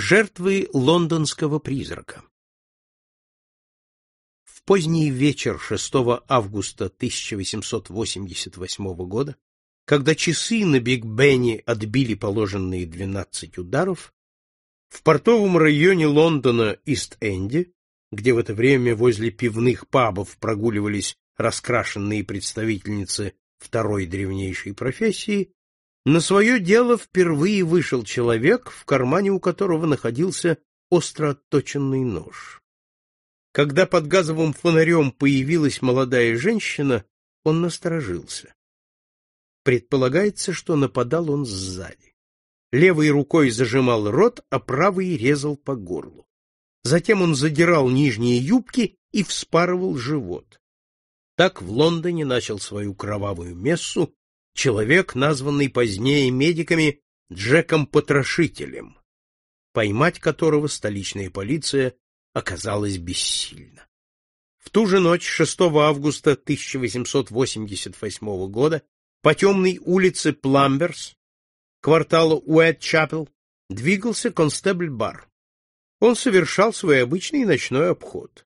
Жертвы лондонского призрака. В поздний вечер 6 августа 1888 года, когда часы на Биг Бене отбили положенные 12 ударов, в портовом районе Лондона Ист-Энди, где в это время возле пивных пабов прогуливались раскрашенные представительницы второй древнейшей профессии, на свое дело впервые вышел человек, в кармане у которого находился остро отточенный нож. Когда под газовым фонарем появилась молодая женщина, он насторожился. Предполагается, что нападал он сзади. Левой рукой зажимал рот, а правой резал по горлу. Затем он задирал нижние юбки и вспарывал живот. Так в Лондоне начал свою кровавую мессу человек, названный позднее медиками Джеком-потрошителем, поймать которого столичная полиция оказалась бессильна. В ту же ночь, 6 августа 1888 года, по темной улице Пламберс, кварталу Уэт-Чапел, двигался констебль-бар. Он совершал свой обычный ночной обход.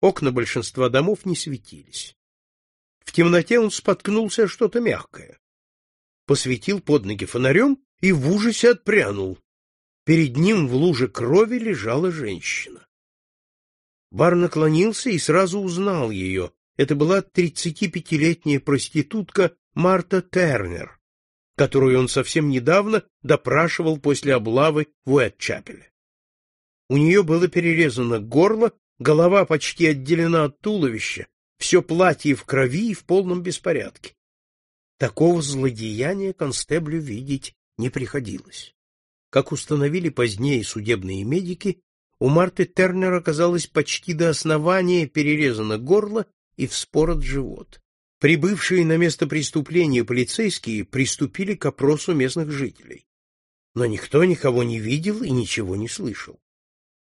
Окна большинства домов не светились. В темноте он споткнулся о что-то мягкое. Посветил под ноги фонарем и в ужасе отпрянул. Перед ним в луже крови лежала женщина. Бар наклонился и сразу узнал ее. Это была 35-летняя проститутка Марта Тернер, которую он совсем недавно допрашивал после облавы в Уэтчапеле. У нее было перерезано горло, голова почти отделена от туловища, все платье в крови и в полном беспорядке. Такого злодеяния констеблю видеть не приходилось. Как установили позднее судебные медики, у Марты Тернер оказалось почти до основания перерезано горло и вспорот живот. Прибывшие на место преступления полицейские приступили к опросу местных жителей. Но никто никого не видел и ничего не слышал.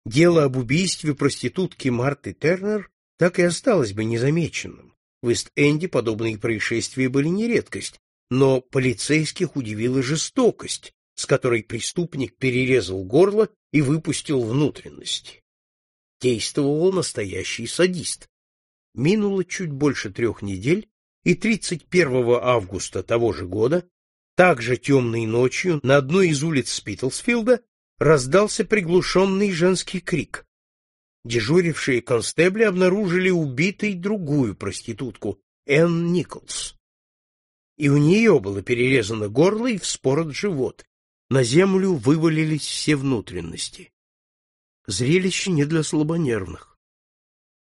Дело об убийстве проститутки Марты Тернер так и осталось бы незамеченным. В Ист-Энде подобные происшествия были не редкость, но полицейских удивила жестокость, с которой преступник перерезал горло и выпустил внутренности. Действовал настоящий садист. Минуло чуть больше трех недель, и 31 августа того же года, также темной ночью, на одной из улиц Спитлсфилда раздался приглушенный женский крик. Дежурившие констебли обнаружили убитой другую проститутку, Энн Николс. И у нее было перерезано горло и вспорот живот. На землю вывалились все внутренности. Зрелище не для слабонервных.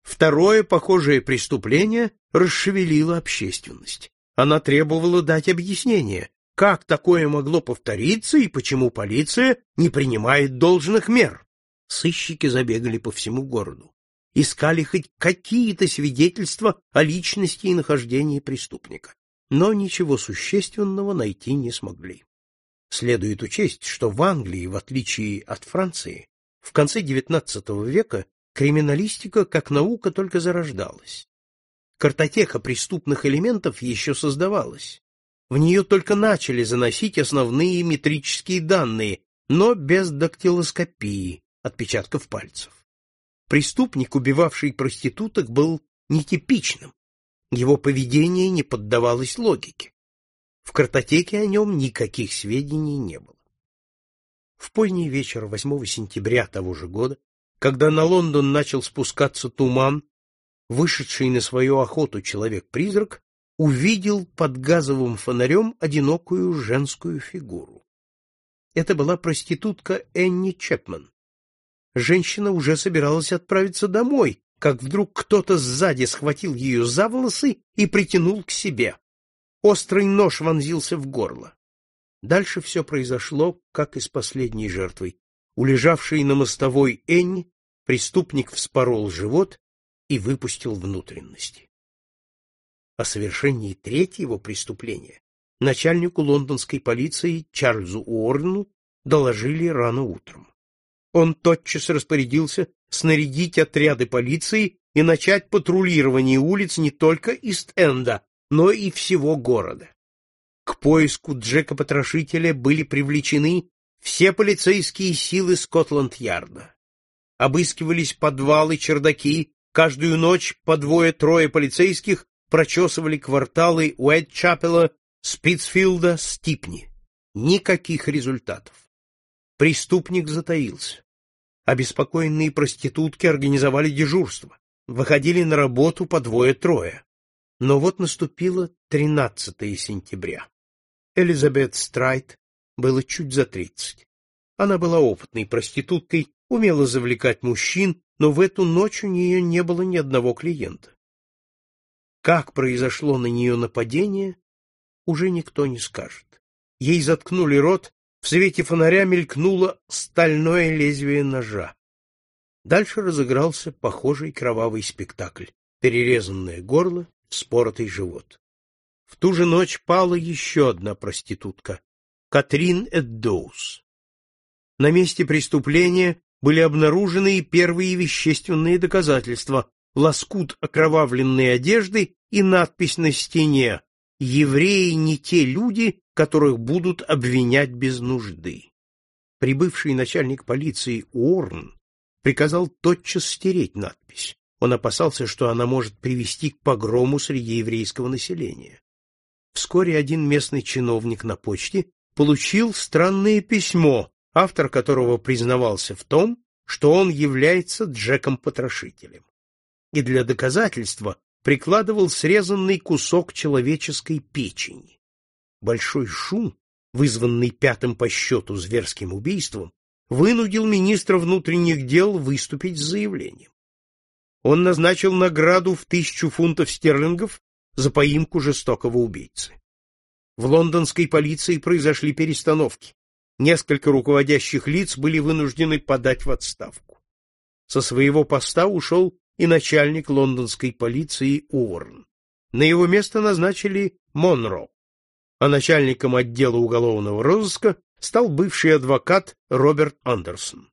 Второе похожее преступление расшевелило общественность. Она требовала дать объяснение, как такое могло повториться и почему полиция не принимает должных мер. Сыщики забегали по всему городу. Искали хоть какие-то свидетельства о личности и нахождении преступника. Но ничего существенного найти не смогли. Следует учесть, что в Англии, в отличие от Франции, в конце XIX века криминалистика как наука только зарождалась. Картотека преступных элементов еще создавалась. В нее только начали заносить основные метрические данные, но без дактилоскопии, отпечатков пальцев. Преступник, убивавший проституток, был нетипичным. Его поведение не поддавалось логике. В картотеке о нем никаких сведений не было. В поздний вечер 8 сентября того же года, когда на Лондон начал спускаться туман, вышедший на свою охоту человек-призрак увидел под газовым фонарем одинокую женскую фигуру. Это была проститутка Энни Чепман, женщина уже собиралась отправиться домой, как вдруг кто-то сзади схватил ее за волосы и притянул к себе. Острый нож вонзился в горло. Дальше все произошло, как и с последней жертвой. У лежавшей на мостовой Энни преступник вспорол живот и выпустил внутренности. О совершении третьего преступления начальнику лондонской полиции Чарльзу Уоррену доложили рано утром. Он тотчас распорядился снарядить отряды полиции и начать патрулирование улиц не только Ист-Энда, но и всего города. К поиску Джека-потрошителя были привлечены все полицейские силы Скотланд-Ярда. Обыскивались подвалы, чердаки, каждую ночь по двое-трое полицейских прочесывали кварталы Уайтчапела, Спитсфилда, Стипни. Никаких результатов. Преступник затаился. Обеспокоенные проститутки организовали дежурство, выходили на работу по двое-трое. Но вот наступило 13 сентября. Элизабет Страйт было чуть за тридцать. Она была опытной проституткой, умела завлекать мужчин, но в эту ночь у нее не было ни одного клиента. Как произошло на нее нападение, уже никто не скажет. Ей заткнули рот, в свете фонаря мелькнуло стальное лезвие ножа. Дальше разыгрался похожий кровавый спектакль. Перерезанное горло, споротый живот. В ту же ночь пала еще одна проститутка — Катрин Эддоус. На месте преступления были обнаружены и первые вещественные доказательства — лоскут окровавленной одежды и надпись на стене «Евреи не те люди, которых будут обвинять без нужды». Прибывший начальник полиции Уорн приказал тотчас стереть надпись. Он опасался, что она может привести к погрому среди еврейского населения. Вскоре один местный чиновник на почте получил странное письмо, автор которого признавался в том, что он является Джеком-потрошителем. И для доказательства прикладывал срезанный кусок человеческой печени. Большой шум, вызванный пятым по счету зверским убийством, вынудил министра внутренних дел выступить с заявлением. Он назначил награду в тысячу фунтов стерлингов за поимку жестокого убийцы. В лондонской полиции произошли перестановки. Несколько руководящих лиц были вынуждены подать в отставку. Со своего поста ушел и начальник лондонской полиции Уорн. На его место назначили Монро, а начальником отдела уголовного розыска стал бывший адвокат Роберт Андерсон.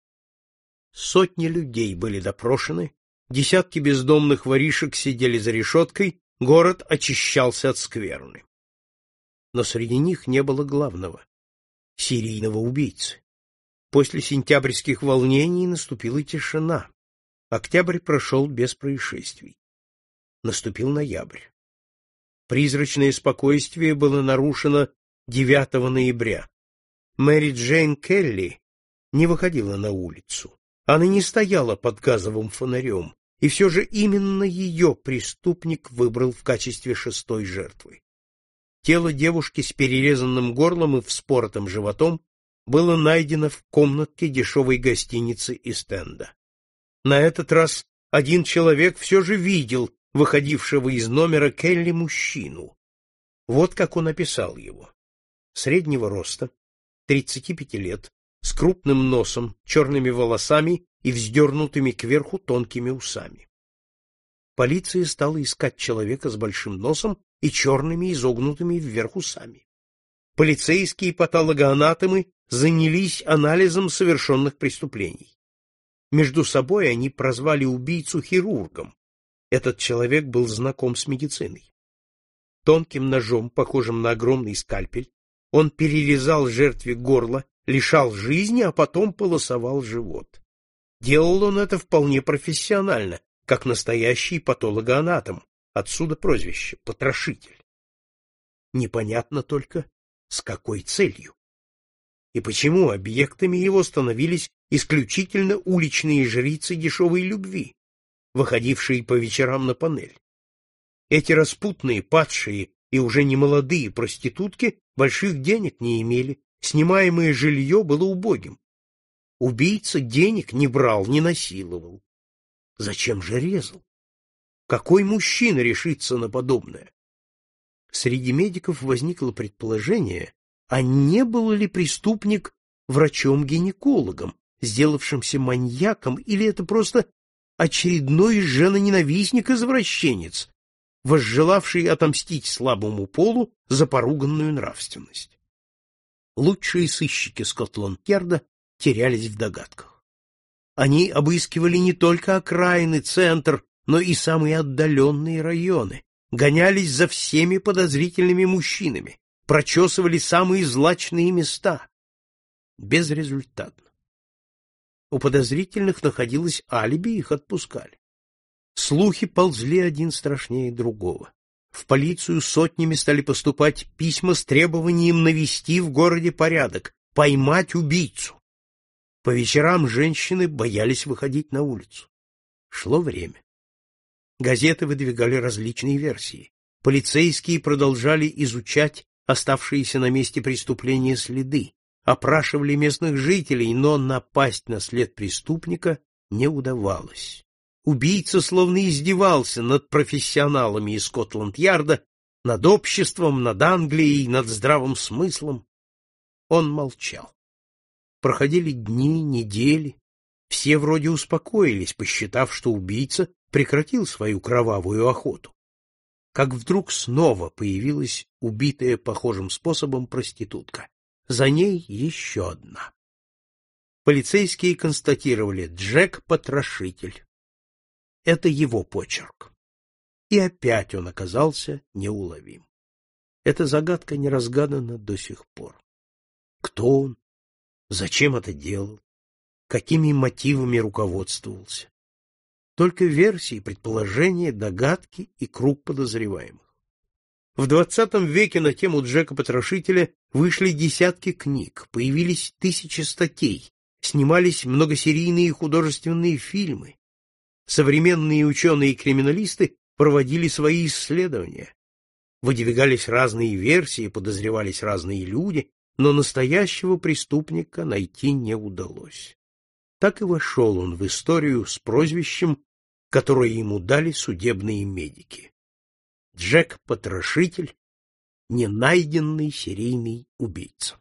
Сотни людей были допрошены, десятки бездомных воришек сидели за решеткой, город очищался от скверны. Но среди них не было главного — серийного убийцы. После сентябрьских волнений наступила тишина. Октябрь прошел без происшествий. Наступил ноябрь. Призрачное спокойствие было нарушено 9 ноября. Мэри Джейн Келли не выходила на улицу. Она не стояла под газовым фонарем, и все же именно ее преступник выбрал в качестве шестой жертвы. Тело девушки с перерезанным горлом и вспоротым животом было найдено в комнатке дешевой гостиницы из стенда. На этот раз один человек все же видел выходившего из номера Келли мужчину. Вот как он описал его. Среднего роста, 35 лет, с крупным носом, черными волосами и вздернутыми кверху тонкими усами. Полиция стала искать человека с большим носом и черными изогнутыми вверх усами. Полицейские патологоанатомы занялись анализом совершенных преступлений. Между собой они прозвали убийцу хирургом. Этот человек был знаком с медициной. Тонким ножом, похожим на огромный скальпель, он перерезал жертве горло, лишал жизни, а потом полосовал живот. Делал он это вполне профессионально, как настоящий патологоанатом, отсюда прозвище потрошитель. Непонятно только, с какой целью. И почему объектами его становились исключительно уличные жрицы дешевой любви, выходившие по вечерам на панель. Эти распутные, падшие и уже не молодые проститутки больших денег не имели, снимаемое жилье было убогим. Убийца денег не брал, не насиловал. Зачем же резал? Какой мужчина решится на подобное? Среди медиков возникло предположение, а не был ли преступник врачом-гинекологом, сделавшимся маньяком, или это просто очередной женоненавистник-извращенец, возжелавший отомстить слабому полу за поруганную нравственность. Лучшие сыщики Скотланд-Ярда терялись в догадках. Они обыскивали не только окраины, центр, но и самые отдаленные районы, гонялись за всеми подозрительными мужчинами, прочесывали самые злачные места. безрезультатно. У подозрительных находилось алиби, их отпускали. Слухи ползли один страшнее другого. В полицию сотнями стали поступать письма с требованием навести в городе порядок, поймать убийцу. По вечерам женщины боялись выходить на улицу. Шло время. Газеты выдвигали различные версии. Полицейские продолжали изучать оставшиеся на месте преступления следы, опрашивали местных жителей, но напасть на след преступника не удавалось. Убийца словно издевался над профессионалами из Скотланд-Ярда, над обществом, над Англией, над здравым смыслом. Он молчал. Проходили дни, недели. Все вроде успокоились, посчитав, что убийца прекратил свою кровавую охоту. Как вдруг снова появилась убитая похожим способом проститутка. За ней еще одна. Полицейские констатировали Джек потрошитель. Это его почерк. И опять он оказался неуловим. Эта загадка не разгадана до сих пор. Кто он? Зачем это делал? Какими мотивами руководствовался? Только версии, предположения, догадки и круг подозреваемых. В XX веке на тему Джека-потрошителя вышли десятки книг, появились тысячи статей, снимались многосерийные художественные фильмы. Современные ученые и криминалисты проводили свои исследования. Выдвигались разные версии, подозревались разные люди, но настоящего преступника найти не удалось. Так и вошел он в историю с прозвищем, которое ему дали судебные медики. Джек-потрошитель, ненайденный серийный убийца.